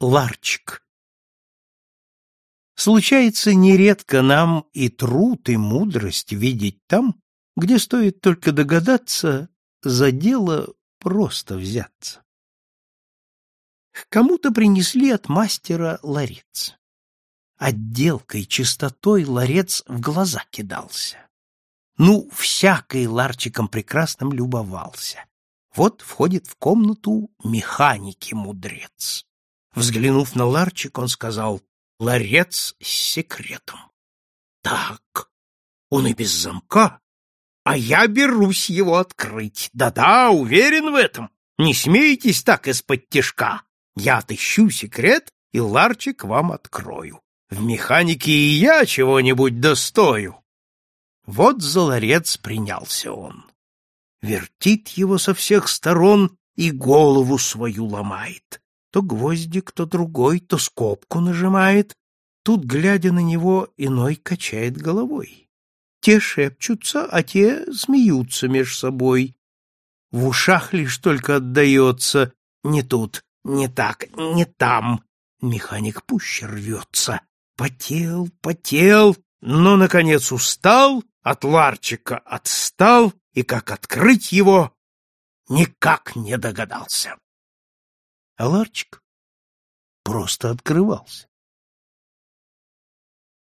ларчик. Случается нередко нам и труд, и мудрость видеть там, где стоит только догадаться, за дело просто взяться. Кому-то принесли от мастера ларец. Отделкой, чистотой ларец в глаза кидался. Ну, всякой ларчиком прекрасным любовался. Вот входит в комнату механики-мудрец. Взглянув на ларчик, он сказал, «Ларец с секретом». «Так, он и без замка, а я берусь его открыть. Да-да, уверен в этом. Не смейтесь так из-под тишка. Я отыщу секрет, и ларчик вам открою. В механике и я чего-нибудь достою». Вот за ларец принялся он. Вертит его со всех сторон и голову свою ломает. То гвоздик, то другой, то скобку нажимает. Тут, глядя на него, иной качает головой. Те шепчутся, а те смеются меж собой. В ушах лишь только отдается «не тут, не так, не там». Механик пуще рвется. Потел, потел, но, наконец, устал, от ларчика отстал, и как открыть его, никак не догадался. Аларчик просто открывался.